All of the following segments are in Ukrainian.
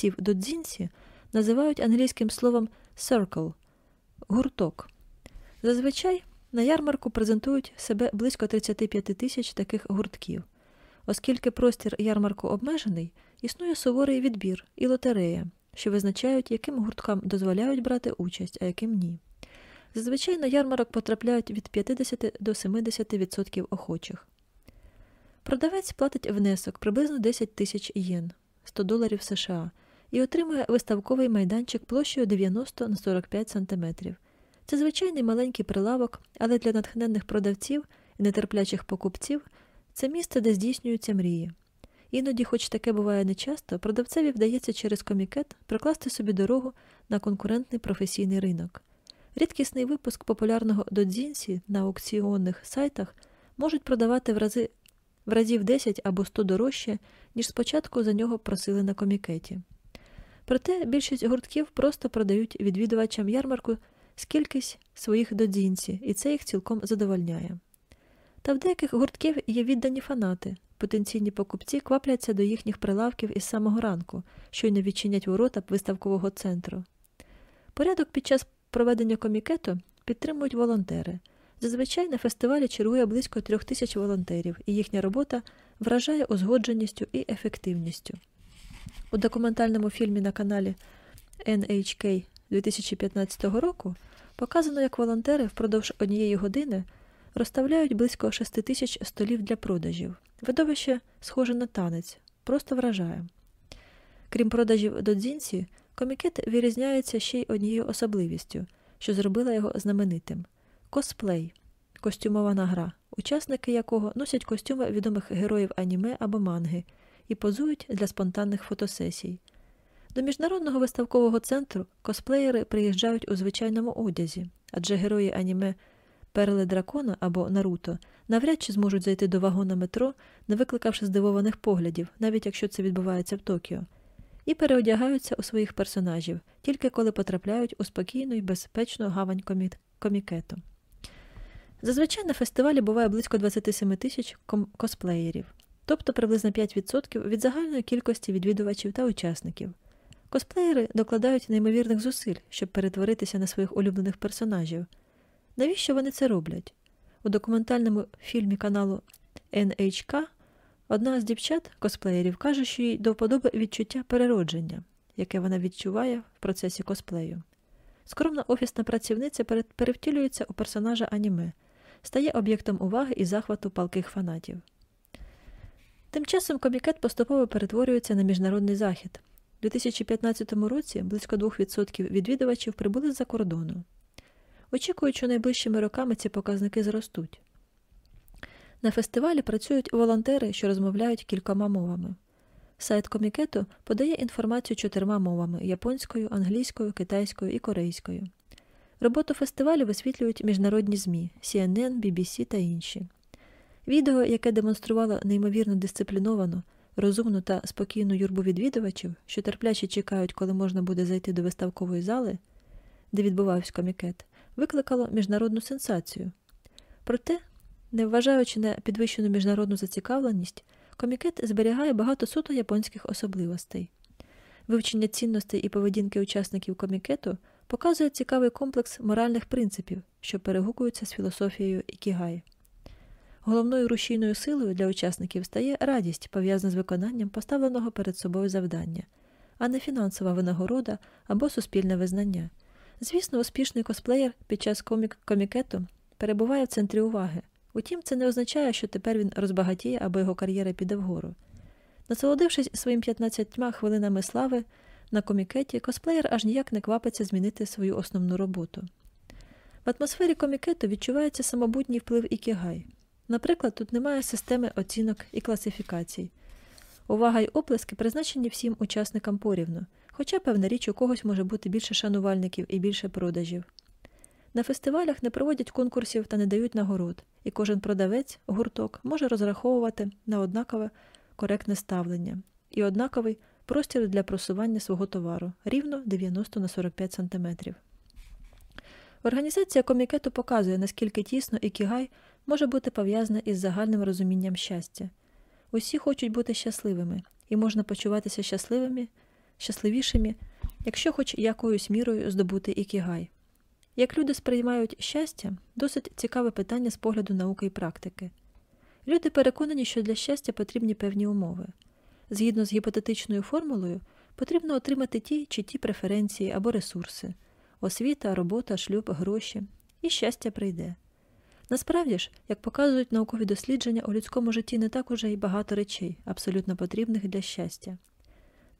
продавців додзінсі називають англійським словом circle – гурток. Зазвичай на ярмарку презентують себе близько 35 тисяч таких гуртків. Оскільки простір ярмарку обмежений, існує суворий відбір і лотерея, що визначають, яким гурткам дозволяють брати участь, а яким ні. Зазвичай на ярмарок потрапляють від 50 до 70% охочих. Продавець платить внесок приблизно 10 тисяч єн 100 доларів США і отримує виставковий майданчик площею 90 на 45 см. Це звичайний маленький прилавок, але для натхненних продавців і нетерплячих покупців це місце, де здійснюються мрії. Іноді, хоч таке буває нечасто, продавцеві вдається через комікет прокласти собі дорогу на конкурентний професійний ринок. Рідкісний випуск популярного додзінсі на аукціонних сайтах можуть продавати в рази в разів 10 або 100 дорожче, ніж спочатку за нього просили на комікеті. Проте більшість гуртків просто продають відвідувачам ярмарку скількись своїх додзінці, і це їх цілком задовольняє. Та в деяких гуртків є віддані фанати. Потенційні покупці квапляться до їхніх прилавків із самого ранку, щойно відчинять ворота виставкового центру. Порядок під час проведення комікету підтримують волонтери. Зазвичай на фестивалі чергує близько трьох тисяч волонтерів, і їхня робота вражає узгодженістю і ефективністю. У документальному фільмі на каналі NHK 2015 року показано, як волонтери впродовж однієї години розставляють близько 6 тисяч столів для продажів. Видовище схоже на танець, просто вражає. Крім продажів до дзінці, комікет вирізняється ще й однією особливістю, що зробила його знаменитим косплей костюмована гра, учасники якого носять костюми відомих героїв аніме або манги і позують для спонтанних фотосесій. До міжнародного виставкового центру косплеєри приїжджають у звичайному одязі, адже герої аніме Перли дракона або Наруто навряд чи зможуть зайти до вагона метро, не викликавши здивованих поглядів, навіть якщо це відбувається в Токіо, і переодягаються у своїх персонажів, тільки коли потрапляють у спокійну і безпечну гавань комі... комікету. Зазвичай на фестивалі буває близько 27 тисяч косплеєрів, тобто приблизно 5% від загальної кількості відвідувачів та учасників. Косплеєри докладають неймовірних зусиль, щоб перетворитися на своїх улюблених персонажів. Навіщо вони це роблять? У документальному фільмі каналу NHK одна з дівчат косплеєрів каже, що їй до вподоби відчуття переродження, яке вона відчуває в процесі косплею. Скромна офісна працівниця перевтілюється у персонажа аніме, стає об'єктом уваги і захвату палких фанатів. Часом комікет поступово перетворюється на міжнародний захід. У 2015 році близько 2% відвідувачів прибули з-за кордону. Очікують, що найближчими роками ці показники зростуть. На фестивалі працюють волонтери, що розмовляють кількома мовами. Сайт комікету подає інформацію чотирма мовами японською, англійською, китайською і корейською. Роботу фестивалю висвітлюють міжнародні ЗМІ CNN, BBC та інші. Відео, яке демонструвало неймовірно дисципліновану, розумну та спокійну юрбу відвідувачів, що терпляче чекають, коли можна буде зайти до виставкової зали, де відбувався комікет, викликало міжнародну сенсацію. Проте, не вважаючи на підвищену міжнародну зацікавленість, комікет зберігає багато суто японських особливостей. Вивчення цінностей і поведінки учасників комікету показує цікавий комплекс моральних принципів, що перегукуються з філософією ікігай. Головною рушійною силою для учасників стає радість, пов'язана з виконанням поставленого перед собою завдання, а не фінансова винагорода або суспільне визнання. Звісно, успішний косплеєр під час комік комікету перебуває в центрі уваги. Утім, це не означає, що тепер він розбагатіє або його кар'єра піде вгору. Насолодившись своїм 15 хвилинами слави на комікеті, косплеєр аж ніяк не квапиться змінити свою основну роботу. В атмосфері комікету відчувається самобутній вплив ікігай. Наприклад, тут немає системи оцінок і класифікацій. Увага й оплески призначені всім учасникам порівну, хоча, певна річ, у когось може бути більше шанувальників і більше продажів. На фестивалях не проводять конкурсів та не дають нагород, і кожен продавець, гурток може розраховувати на однакове коректне ставлення і однаковий простір для просування свого товару рівно 90 на 45 см. Організація комікету показує, наскільки тісно ікігай може бути пов'язана із загальним розумінням щастя. Усі хочуть бути щасливими, і можна почуватися щасливими щасливішими, якщо хоч якоюсь мірою здобути ікігай. Як люди сприймають щастя, досить цікаве питання з погляду науки і практики. Люди переконані, що для щастя потрібні певні умови. Згідно з гіпотетичною формулою, потрібно отримати ті чи ті преференції або ресурси освіта, робота, шлюб, гроші, і щастя прийде. Насправді ж, як показують наукові дослідження, у людському житті не так уже й багато речей, абсолютно потрібних для щастя.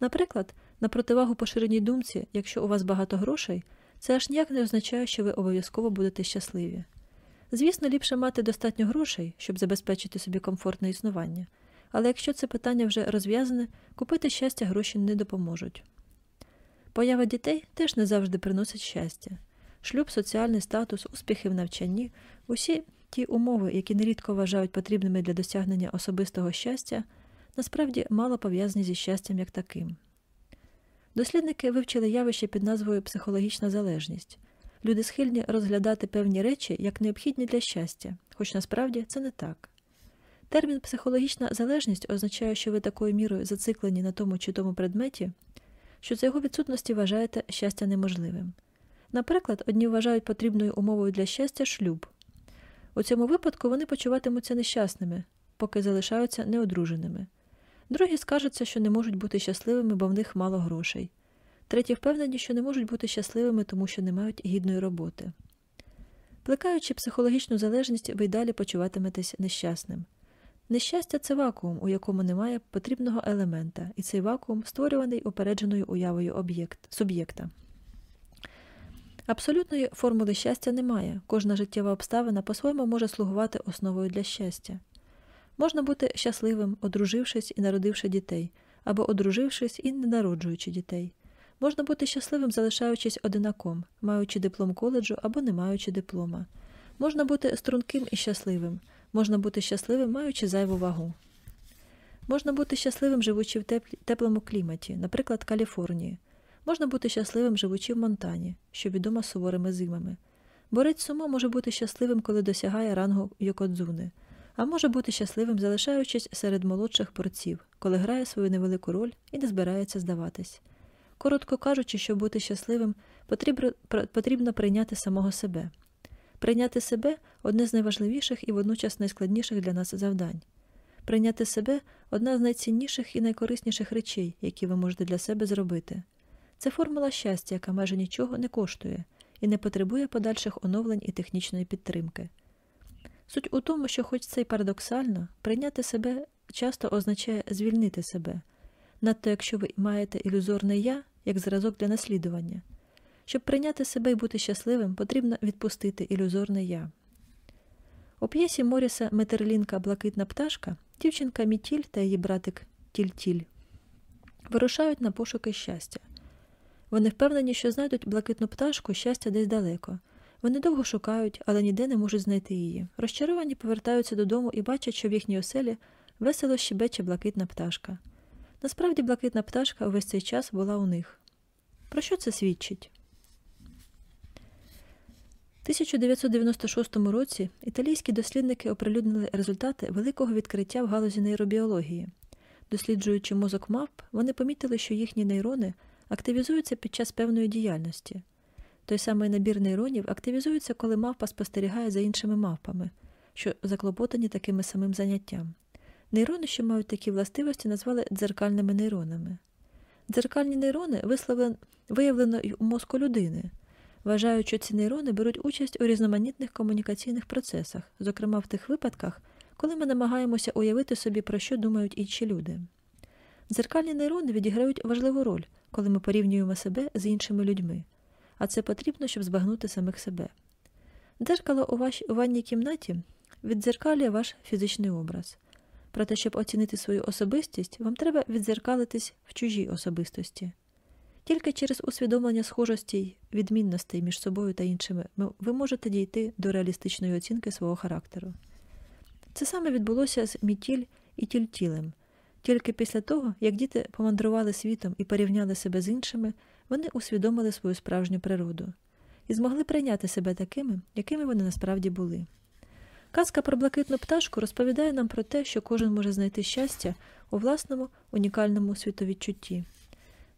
Наприклад, на противагу поширеній думці, якщо у вас багато грошей, це аж ніяк не означає, що ви обов'язково будете щасливі. Звісно, ліпше мати достатньо грошей, щоб забезпечити собі комфортне існування, але якщо це питання вже розв'язане, купити щастя гроші не допоможуть. Поява дітей теж не завжди приносить щастя. Шлюб, соціальний статус, успіхи в навчанні, усі ті умови, які нерідко вважають потрібними для досягнення особистого щастя, насправді мало пов'язані зі щастям як таким. Дослідники вивчили явище під назвою психологічна залежність. Люди схильні розглядати певні речі як необхідні для щастя, хоч насправді це не так. Термін психологічна залежність означає, що ви такою мірою зациклені на тому чи тому предметі, що за його відсутності вважаєте щастя неможливим. Наприклад, одні вважають потрібною умовою для щастя шлюб. У цьому випадку вони почуватимуться нещасними, поки залишаються неодруженими. Другі скажуться, що не можуть бути щасливими, бо в них мало грошей. Треті впевнені, що не можуть бути щасливими, тому що не мають гідної роботи. Плекаючи психологічну залежність, ви й далі почуватиметесь нещасним. Нещастя це вакуум, у якому немає потрібного елемента, і цей вакуум створюваний упередженою уявою об'єкт, суб'єкта. Абсолютної формули щастя немає, кожна життєва обставина по-своєму може слугувати основою для щастя. Можна бути щасливим, одружившись і народивши дітей, або одружившись і не народжуючи дітей. Можна бути щасливим, залишаючись одинаком, маючи диплом коледжу або не маючи диплома. Можна бути струнким і щасливим, можна бути щасливим, маючи зайву вагу. Можна бути щасливим, живучи в теплому кліматі, наприклад, Каліфорнії. Можна бути щасливим, живучи в Монтані, що відома суворими зимами. Борець сумо може бути щасливим, коли досягає рангу Йокодзуни, а може бути щасливим, залишаючись серед молодших борців, коли грає свою невелику роль і не збирається здаватись. Коротко кажучи, щоб бути щасливим, потрібно прийняти самого себе. Прийняти себе одне з найважливіших і водночас найскладніших для нас завдань. Прийняти себе одна з найцінніших і найкорисніших речей, які ви можете для себе зробити. Це формула щастя, яка майже нічого не коштує і не потребує подальших оновлень і технічної підтримки. Суть у тому, що, хоч це й парадоксально, прийняти себе часто означає звільнити себе, надто якщо ви маєте ілюзорне я як зразок для наслідування. Щоб прийняти себе і бути щасливим, потрібно відпустити ілюзорне я. У п'єсі Моріса Метерлінка Блакитна пташка дівчинка Мітіль та її братик Тільтіль вирушають на пошуки щастя. Вони впевнені, що знайдуть блакитну пташку щастя десь далеко. Вони довго шукають, але ніде не можуть знайти її. Розчаровані повертаються додому і бачать, що в їхній оселі весело щебече блакитна пташка. Насправді, блакитна пташка увесь цей час була у них. Про що це свідчить? У 1996 році італійські дослідники оприлюднили результати великого відкриття в галузі нейробіології. Досліджуючи мозок мавп, вони помітили, що їхні нейрони активізуються під час певної діяльності. Той самий набір нейронів активізується, коли мавпа спостерігає за іншими мавпами, що заклопотані такими самим заняттям. Нейрони, що мають такі властивості, назвали дзеркальними нейронами. Дзеркальні нейрони виявлено й у мозку людини. Вважають, що ці нейрони беруть участь у різноманітних комунікаційних процесах, зокрема в тих випадках, коли ми намагаємося уявити собі, про що думають інші люди. Дзеркальні нейрони відіграють важливу роль, коли ми порівнюємо себе з іншими людьми, а це потрібно, щоб збагнути самих себе. Дзеркало у вашій у ванній кімнаті віддзеркалює ваш фізичний образ. Проте, щоб оцінити свою особистість, вам треба віддзеркалитись в чужій особистості. Тільки через усвідомлення схожостей, відмінностей між собою та іншими ви можете дійти до реалістичної оцінки свого характеру. Це саме відбулося з Мітіль і Тільтілем. Тільки після того, як діти помандрували світом і порівняли себе з іншими, вони усвідомили свою справжню природу і змогли прийняти себе такими, якими вони насправді були. Казка про блакитну пташку розповідає нам про те, що кожен може знайти щастя у власному унікальному світовідчутті.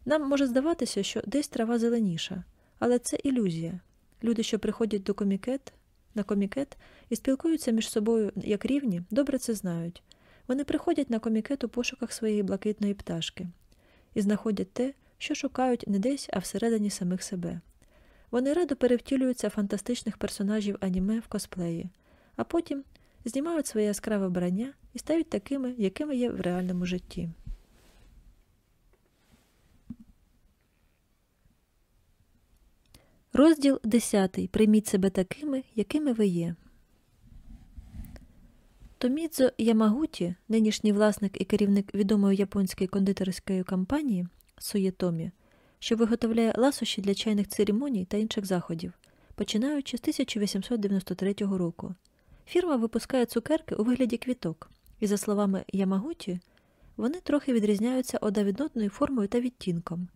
Нам може здаватися, що десь трава зеленіша, але це ілюзія. Люди, що приходять до комікет, на комікет і спілкуються між собою як рівні, добре це знають. Вони приходять на комікет у пошуках своєї блакитної пташки і знаходять те, що шукають не десь, а всередині самих себе. Вони радо перевтілюються фантастичних персонажів аніме в косплеї, а потім знімають своє яскраве вбрання і стають такими, якими є в реальному житті. Розділ 10. Прийміть себе такими, якими ви є. Томідзо Ямагуті, нинішній власник і керівник відомої японської кондитерської компанії Суєтомі, що виготовляє ласощі для чайних церемоній та інших заходів, починаючи з 1893 року. Фірма випускає цукерки у вигляді квіток, і, за словами Ямагуті, вони трохи відрізняються одна формою та відтінком.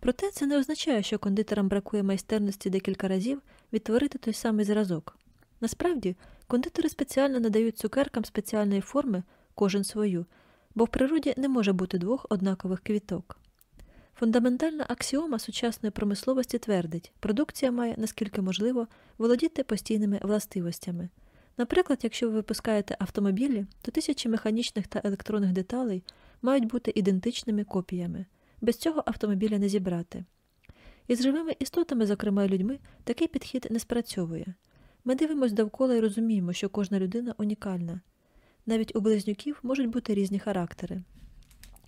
Проте це не означає, що кондитерам бракує майстерності декілька разів відтворити той самий зразок. Насправді, кондитери спеціально надають цукеркам спеціальної форми, кожен свою, бо в природі не може бути двох однакових квіток. Фундаментальна аксіома сучасної промисловості твердить, продукція має, наскільки можливо, володіти постійними властивостями. Наприклад, якщо ви випускаєте автомобілі, то тисячі механічних та електронних деталей мають бути ідентичними копіями. Без цього автомобіля не зібрати. Із живими істотами, зокрема людьми, такий підхід не спрацьовує. Ми дивимося довкола і розуміємо, що кожна людина унікальна. Навіть у близнюків можуть бути різні характери.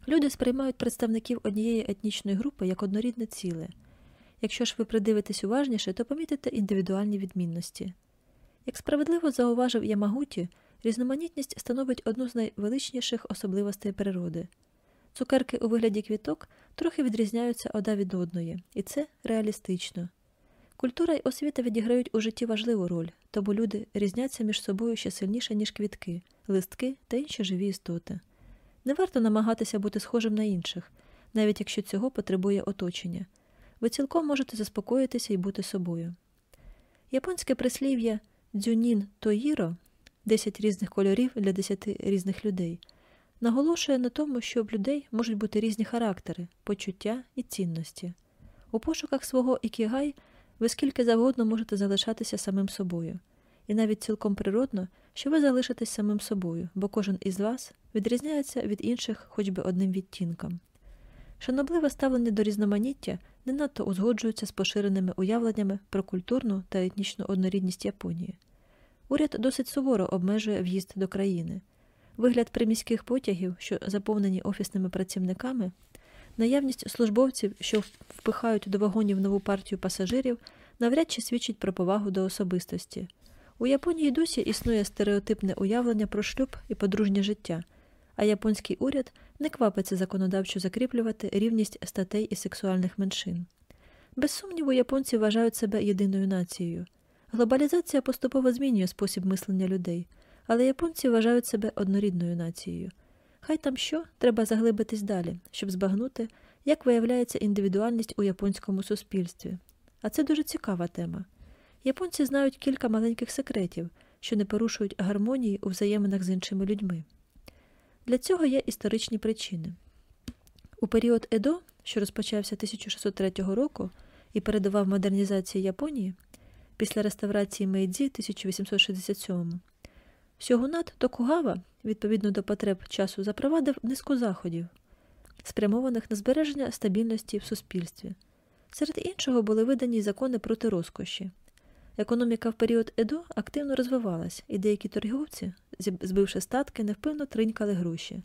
Люди сприймають представників однієї етнічної групи як однорідне ціле. Якщо ж ви придивитесь уважніше, то помітите індивідуальні відмінності. Як справедливо зауважив Ямагуті, різноманітність становить одну з найвеличніших особливостей природи. Цукерки у вигляді квіток трохи відрізняються одна від одної, і це реалістично. Культура й освіта відіграють у житті важливу роль, тому люди різняться між собою ще сильніше, ніж квітки, листки та інші живі істоти. Не варто намагатися бути схожим на інших, навіть якщо цього потребує оточення. Ви цілком можете заспокоїтися і бути собою. Японське прислів'я дзюнін тоїро 10 різних кольорів для 10 різних людей наголошує на тому, що в людей можуть бути різні характери, почуття і цінності. У пошуках свого ікігай ви скільки завгодно можете залишатися самим собою, і навіть цілком природно, що ви залишитесь самим собою, бо кожен із вас відрізняється від інших хоч би одним відтінком. Шанобливе ставлення до різноманіття не надто узгоджується з поширеними уявленнями про культурну та етнічну однорідність Японії. Уряд досить суворо обмежує в'їзд до країни. Вигляд приміських потягів, що заповнені офісними працівниками, наявність службовців, що впихають до вагонів нову партію пасажирів, навряд чи свідчить про повагу до особистості. У Японії досі існує стереотипне уявлення про шлюб і подружнє життя, а японський уряд не квапиться законодавчо закріплювати рівність статей і сексуальних меншин. Без сумніву, японці вважають себе єдиною нацією. Глобалізація поступово змінює спосіб мислення людей але японці вважають себе однорідною нацією. Хай там що, треба заглибитись далі, щоб збагнути, як виявляється індивідуальність у японському суспільстві. А це дуже цікава тема. Японці знають кілька маленьких секретів, що не порушують гармонії у взаєминах з іншими людьми. Для цього є історичні причини. У період Едо, що розпочався 1603 року і передавав модернізації Японії, після реставрації Мейдзі 1867 Сьогунат Токугава, відповідно до потреб часу, запровадив низку заходів, спрямованих на збереження стабільності в суспільстві. Серед іншого були видані закони проти розкоші. Економіка в період Едо активно розвивалась, і деякі торговці, збивши статки, невпинно тринькали гроші.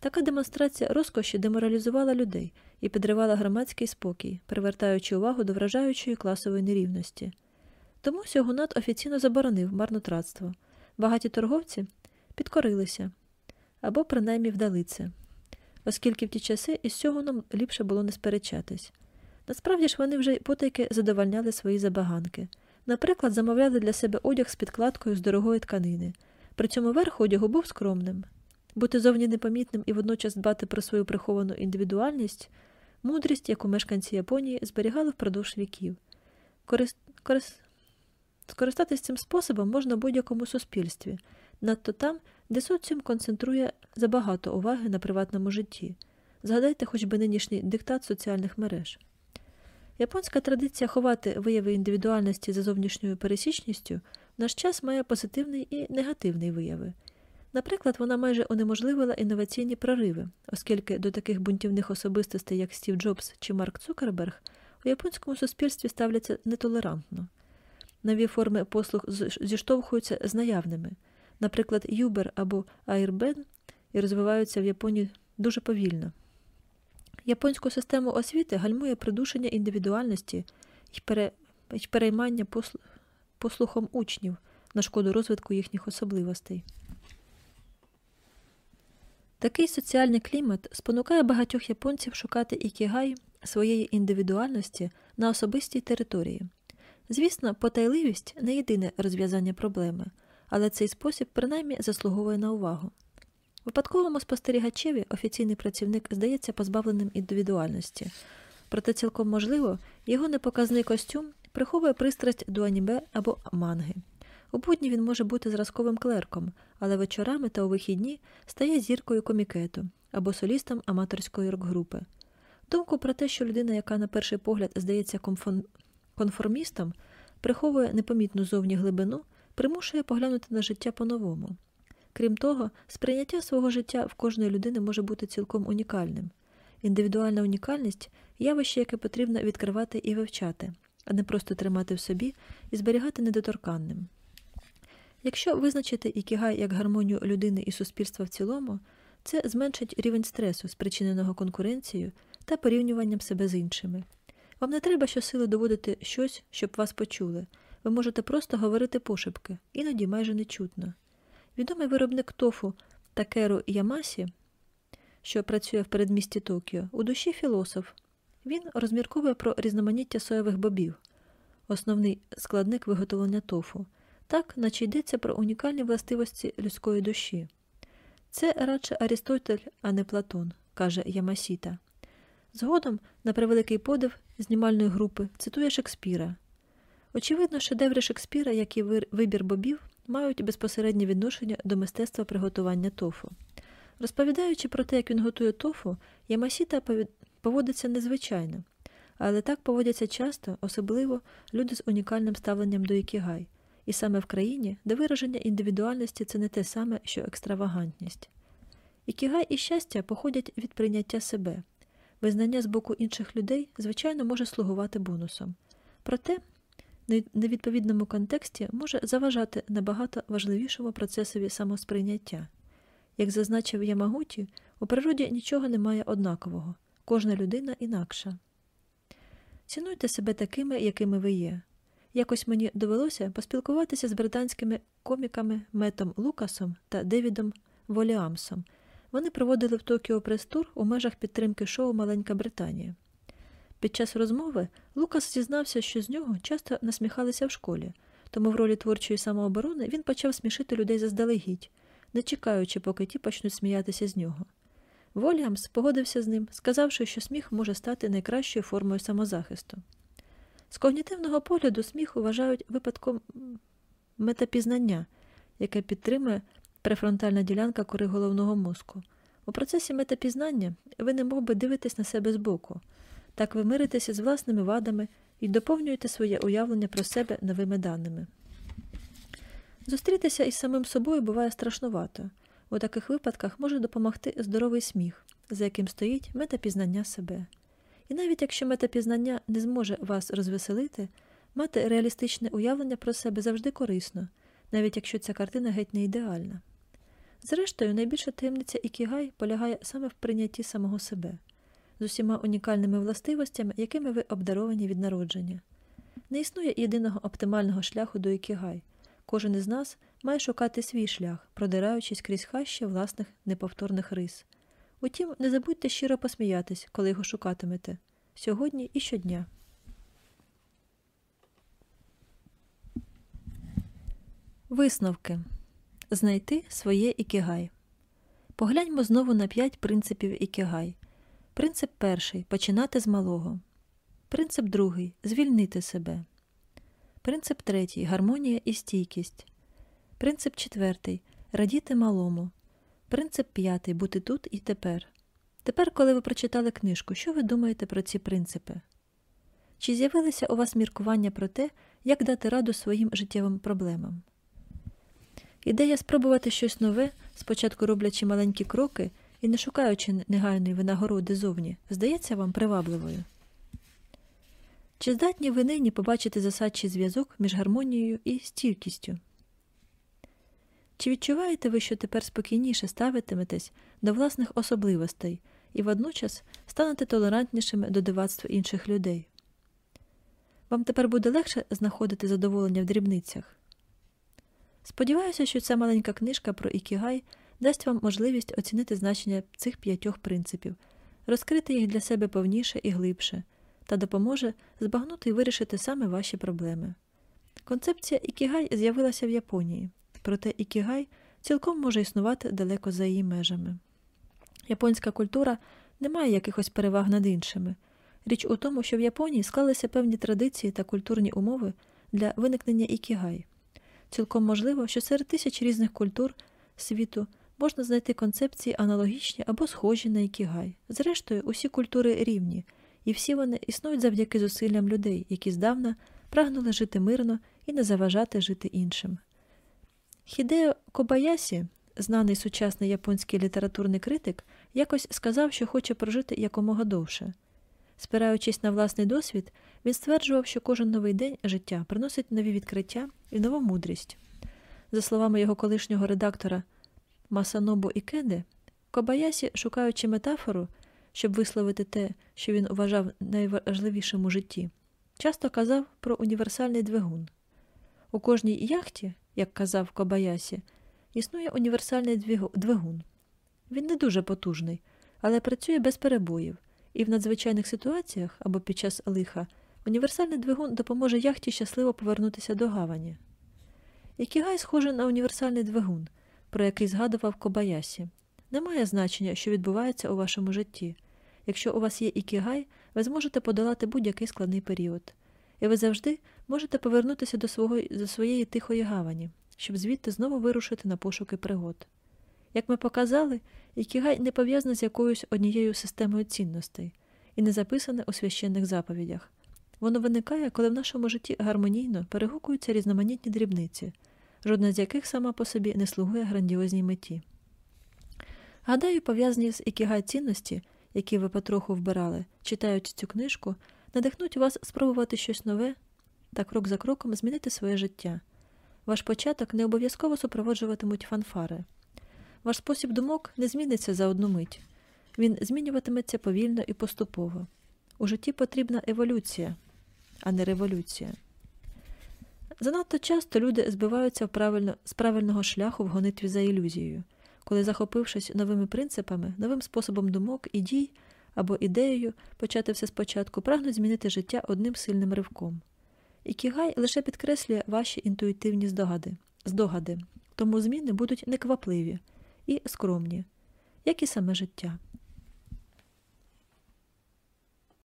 Така демонстрація розкоші деморалізувала людей і підривала громадський спокій, привертаючи увагу до вражаючої класової нерівності. Тому Сьогунат офіційно заборонив марнотратство – багаті торговці підкорилися або принаймні вдали це, оскільки в ті часи із цього нам ліпше було не сперечатись. Насправді ж вони вже потайки задовольняли свої забаганки. Наприклад, замовляли для себе одяг з підкладкою з дорогої тканини. При цьому верх одягу був скромним. Бути зовні непомітним і водночас дбати про свою приховану індивідуальність, мудрість, яку мешканці Японії зберігали впродовж віків. Корист... Корист... Скористатись цим способом можна будь-якому суспільстві, надто там, де соціум концентрує забагато уваги на приватному житті. Згадайте хоч би нинішній диктат соціальних мереж. Японська традиція ховати вияви індивідуальності за зовнішньою пересічністю в наш час має позитивний і негативний вияви. Наприклад, вона майже унеможливила інноваційні прориви, оскільки до таких бунтівних особистостей, як Стів Джобс чи Марк Цукерберг, у японському суспільстві ставляться нетолерантно. Нові форми послуг зіштовхуються з наявними, наприклад, Uber або Airbnb і розвиваються в Японії дуже повільно. Японську систему освіти гальмує придушення індивідуальності і пере... переймання посл... послухом учнів на шкоду розвитку їхніх особливостей. Такий соціальний клімат спонукає багатьох японців шукати ікігай своєї індивідуальності на особистій території. Звісно, потайливість не єдине розв'язання проблеми, але цей спосіб принаймні заслуговує на увагу. Випадковому спостерігачеві офіційний працівник здається позбавленим індивідуальності, проте цілком можливо, його непоказний костюм приховує пристрасть до анібе або манги. У будні він може бути зразковим клерком, але вечорами та у вихідні стає зіркою комікету або солістом аматорської рок-групи. Думку про те, що людина, яка на перший погляд здається конформістом, приховує непомітну зовні глибину, примушує поглянути на життя по-новому. Крім того, сприйняття свого життя в кожної людини може бути цілком унікальним. Індивідуальна унікальність явище, яке потрібно відкривати і вивчати, а не просто тримати в собі і зберігати недоторканним. Якщо визначити ікігай як гармонію людини і суспільства в цілому, це зменшить рівень стресу, спричиненого конкуренцією та порівнюванням себе з іншими. Вам не треба щосили доводити щось, щоб вас почули. Ви можете просто говорити пошепки, іноді майже нечутно. Відомий виробник тофу Такеру Ямасі, що працює в передмісті Токіо, у душі філософ. Він розмірковує про різноманіття соєвих бобів, основний складник виготовлення тофу, так, наче йдеться про унікальні властивості людської душі. Це радше Арістотель, а не Платон, каже Ямасіта. Згодом, на превеликий подив знімальної групи, цитує Шекспіра. Очевидно, шедеври Шекспіра, як і вибір бобів, мають безпосереднє відношення до мистецтва приготування тофу. Розповідаючи про те, як він готує тофу, Ямасіта поводиться незвичайно, але так поводяться часто, особливо люди з унікальним ставленням до ікігай, і саме в країні, де вираження індивідуальності це не те саме, що екстравагантність. Ікігай і щастя походять від прийняття себе. Визнання з боку інших людей, звичайно, може слугувати бонусом. Проте невідповідному контексті може заважати набагато важливішому процесові самосприйняття. Як зазначив Ямагуті, у природі нічого немає однакового, кожна людина інакша. Цінуйте себе такими, якими ви є. Якось мені довелося поспілкуватися з британськими коміками Метом Лукасом та Девідом Воліамсом. Вони проводили в Токіо прес-тур у межах підтримки шоу Маленька Британія. Під час розмови Лукас зізнався, що з нього часто насміхалися в школі, тому в ролі творчої самооборони він почав смішити людей заздалегідь, не чекаючи, поки ті почнуть сміятися з нього. Воліамс погодився з ним, сказавши, що сміх може стати найкращою формою самозахисту. З когнітивного погляду сміх вважають випадком метапізнання, яке підтримує префронтальна ділянка кори головного мозку. У процесі метапізнання ви не мов би дивитесь на себе збоку. Так ви миритеся з власними вадами і доповнюєте своє уявлення про себе новими даними. Зустрітися із самим собою буває страшнувато. У таких випадках може допомогти здоровий сміх, за яким стоїть метапізнання себе. І навіть якщо метапізнання не зможе вас розвеселити, мати реалістичне уявлення про себе завжди корисно, навіть якщо ця картина геть не ідеальна. Зрештою, найбільша таємниця Ікігай полягає саме в прийнятті самого себе з усіма унікальними властивостями, якими ви обдаровані від народження. Не існує єдиного оптимального шляху до ікігай. Кожен із нас має шукати свій шлях, продираючись крізь хащі власних неповторних рис. Утім, не забудьте щиро посміятись, коли його шукатимете сьогодні і щодня. Висновки Знайти своє ікігай. Погляньмо знову на п'ять принципів ікігай. Принцип перший починати з малого. Принцип другий звільнити себе. Принцип третій гармонія і стійкість. Принцип четвертий радіти малому. Принцип п'ятий бути тут і тепер. Тепер, коли ви прочитали книжку, що ви думаєте про ці принципи? Чи з'явилися у вас міркування про те, як дати раду своїм життєвим проблемам? Ідея спробувати щось нове, спочатку роблячи маленькі кроки і не шукаючи негайної винагороди зовні, здається вам привабливою? Чи здатні ви нині побачити засадчий зв'язок між гармонією і стійкістю? Чи відчуваєте ви, що тепер спокійніше ставитиметесь до власних особливостей і водночас станете толерантнішими до дивацтва інших людей? Вам тепер буде легше знаходити задоволення в дрібницях? Сподіваюся, що ця маленька книжка про Ікігай дасть вам можливість оцінити значення цих п'ятьох принципів, розкрити їх для себе повніше і глибше, та допоможе збагнути і вирішити саме ваші проблеми. Концепція Ікігай з'явилася в Японії, проте Ікігай цілком може існувати далеко за її межами. Японська культура не має якихось переваг над іншими. Річ у тому, що в Японії склалися певні традиції та культурні умови для виникнення ікігай. Цілком можливо, що серед тисяч різних культур світу можна знайти концепції аналогічні або схожі на ікігай. Зрештою, усі культури рівні, і всі вони існують завдяки зусиллям людей, які здавна прагнули жити мирно і не заважати жити іншим. Хідео Кобаясі, знаний сучасний японський літературний критик, якось сказав, що хоче прожити якомога довше. Спираючись на власний досвід, він стверджував, що кожен новий день життя приносить нові відкриття і нову мудрість. За словами його колишнього редактора Масанобу Ікеди, Кобаясі, шукаючи метафору, щоб висловити те, що він вважав найважливішим у житті, часто казав про універсальний двигун. У кожній яхті, як казав Кобаясі, існує універсальний двигун. Він не дуже потужний, але працює без перебоїв, і в надзвичайних ситуаціях або під час лиха універсальний двигун допоможе яхті щасливо повернутися до гавані. Ікігай схоже на універсальний двигун, про який згадував Кобаясі. Немає значення, що відбувається у вашому житті. Якщо у вас є ікігай, ви зможете подолати будь-який складний період, і ви завжди можете повернутися до, свого, до своєї тихої гавані, щоб звідти знову вирушити на пошуки пригод. Як ми показали, ікігай не пов'язане з якоюсь однією системою цінностей і не записане у священних заповідях. Воно виникає, коли в нашому житті гармонійно перегукуються різноманітні дрібниці, жодна з яких сама по собі не слугує грандіозній меті. Гадаю, пов'язані з ікігай цінності, які ви потроху вбирали, читаючи цю книжку, надихнуть вас спробувати щось нове та крок за кроком змінити своє життя. Ваш початок не обов'язково супроводжуватимуть фанфари. Ваш спосіб думок не зміниться за одну мить. Він змінюватиметься повільно і поступово. У житті потрібна еволюція, а не революція. Занадто часто люди збиваються правильно, з правильного шляху в гонитві за ілюзією, коли, захопившись новими принципами, новим способом думок і дій або ідеєю почати все спочатку, прагнуть змінити життя одним сильним ривком. І кігай лише підкреслює ваші інтуїтивні здогади, здогади, тому зміни будуть неквапливі і скромні, як і саме життя.